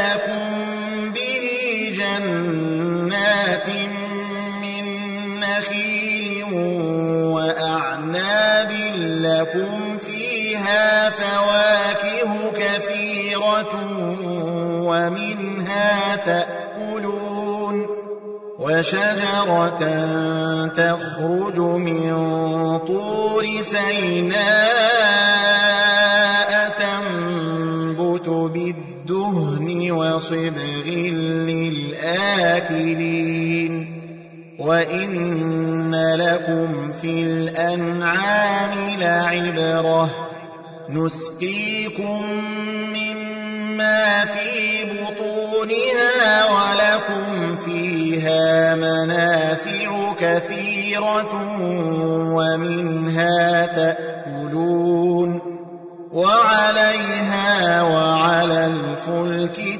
لكم به جنات من نخيل وأعناب لكم فيها فواكه كثيرة ومنها تأكلون وشجرة تخرج من طور سيناء وصبغ للآكلين وإن لكم في الأنعام لعبرة نسقيكم مما في بطونها ولكم فيها منافع كثيرة ومنها تأكلون وعليها وعلى الفلك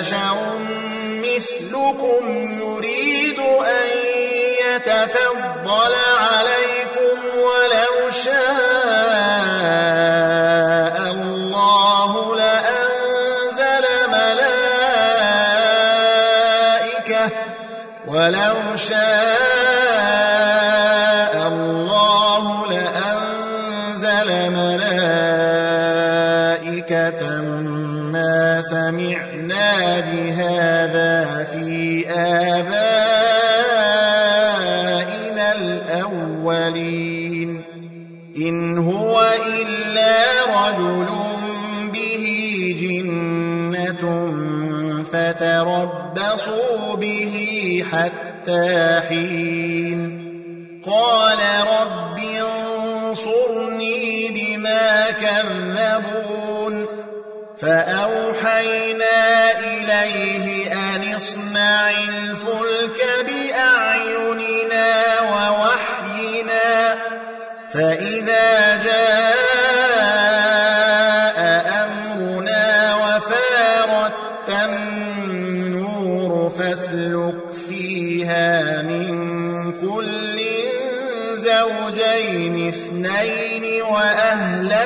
بشر مثلكم يريد أن فضل عليكم ولو شاء الله لأنزل ملائكة ولو شاء فتربصوا به حتى حين قال رب انصرني بما كذبون فأوحينا إليه أن اصنع الفلك بأعيننا ووحينا فإذا جاء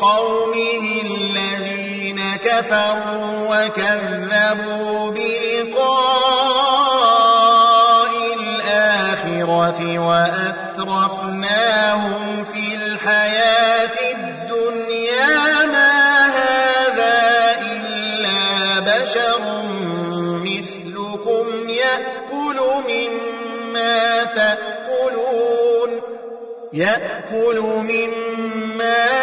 قومه الذين كفروا وكذبوا بلقاء الآخرة وأترفناهم في الحياة الدنيا ما هذا إلا بشر مثلكم يأكل مما تأكلون يأكل مما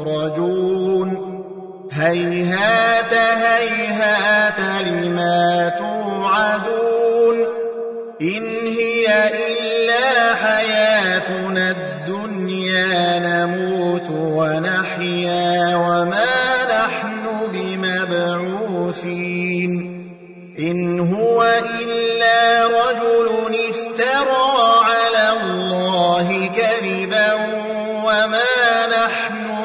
مخرجون هيهات هيهات لما توعدون. إن هي إلا حياتنا الدنيا نموت.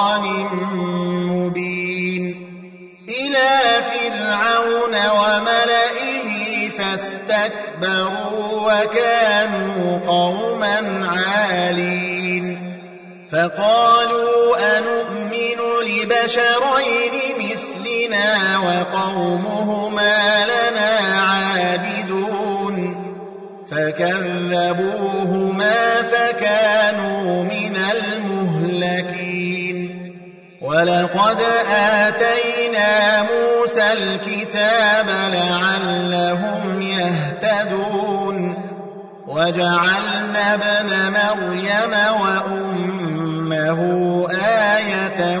وسلطان مبين. إلى فرعون وملئه فاستكبروا وكانوا قوما عالين. فقالوا أنؤمن لبشرين مثلنا وقومهما لنا عابدون. فكذبوهما ولقد آتينا موسى الكتاب لعلهم يهتدون. وجعلنا ابن مريم وأمه آية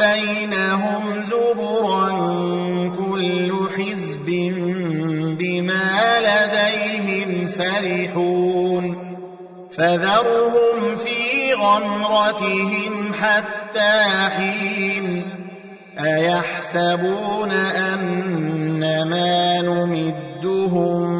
بينهم زبرا كل حزب بما لديهم فرحون فذرهم في غمرتهم حتى حين أيحسبون أن ما نمدهم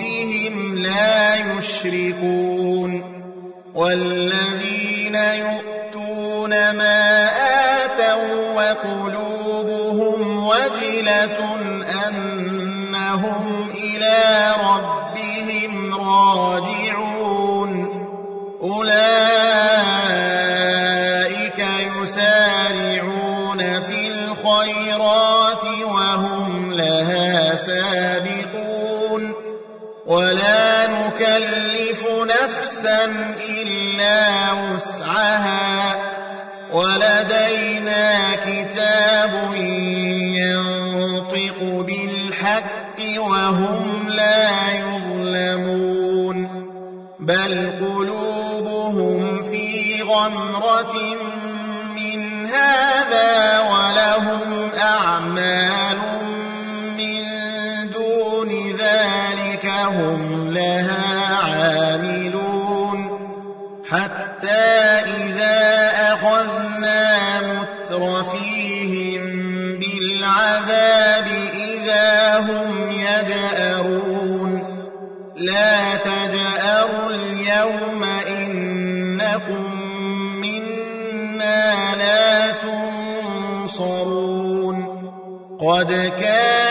لا يشركون والذين يؤتون ما آتوا وقلوبهم وجلة أنهم إلى ربهم راجعون أولئك نفسا إلا وسعها ولدينا كتاب ينطق بالحق وهم لا يظلمون بل قلوبهم في غمرة من هذا مترفيهم بالعذاب إذا هم يجأرون. لا تجأروا اليوم إنكم منا لا تنصرون. قد كانت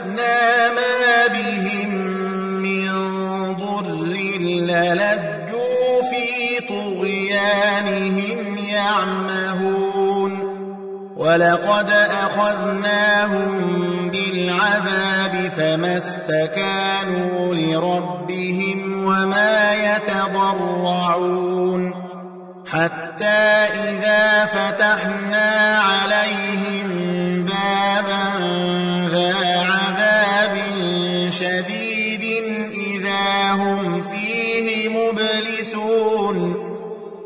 ما بهم من ضر للجوا في طغيانهم يعمهون ولقد أخذناهم بالعذاب فما استكانوا لربهم وما يتضرعون حتى إذا فتحنا عليهم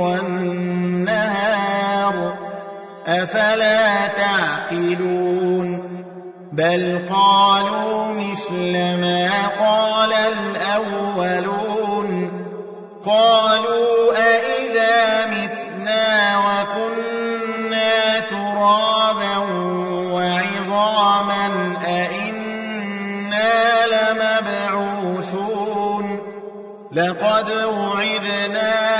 والنهار أفلا تعقلون بل قالوا مثل ما قال الأولون قالوا أئذا متنا وكنا ترابا وعظاما أئنا لمبعوثون لقد وعدنا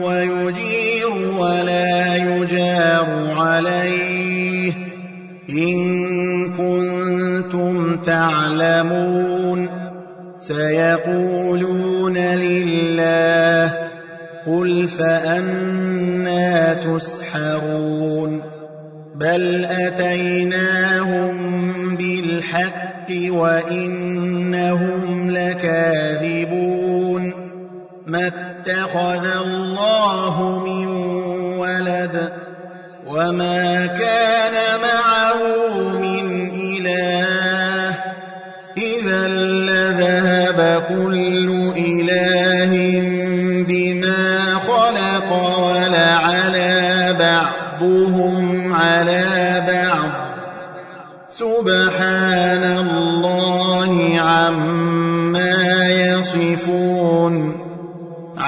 تعلمون سيقولون لله قل فأنا تسحرون بل أتيناهم بالحق وإنهم لكاذبون ما اتخذ الله من ولد وما كان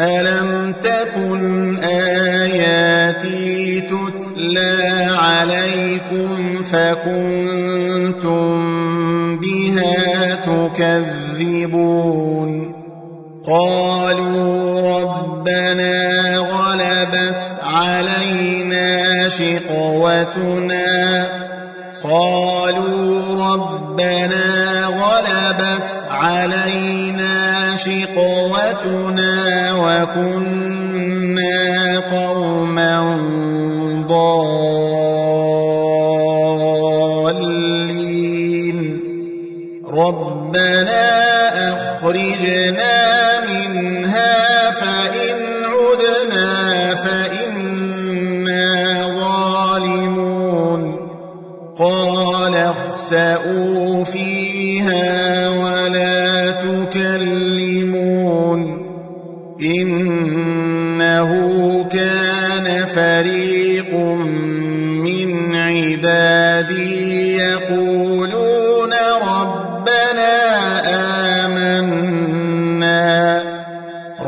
ألم تكن آياتي تتلى عليكم فكنتم بها تكذبون قالوا ربنا غلبت علينا شقوتنا قالوا ربنا غلبت علينا شقوتنا وكنا قوما ضالين. ربنا أخرجنا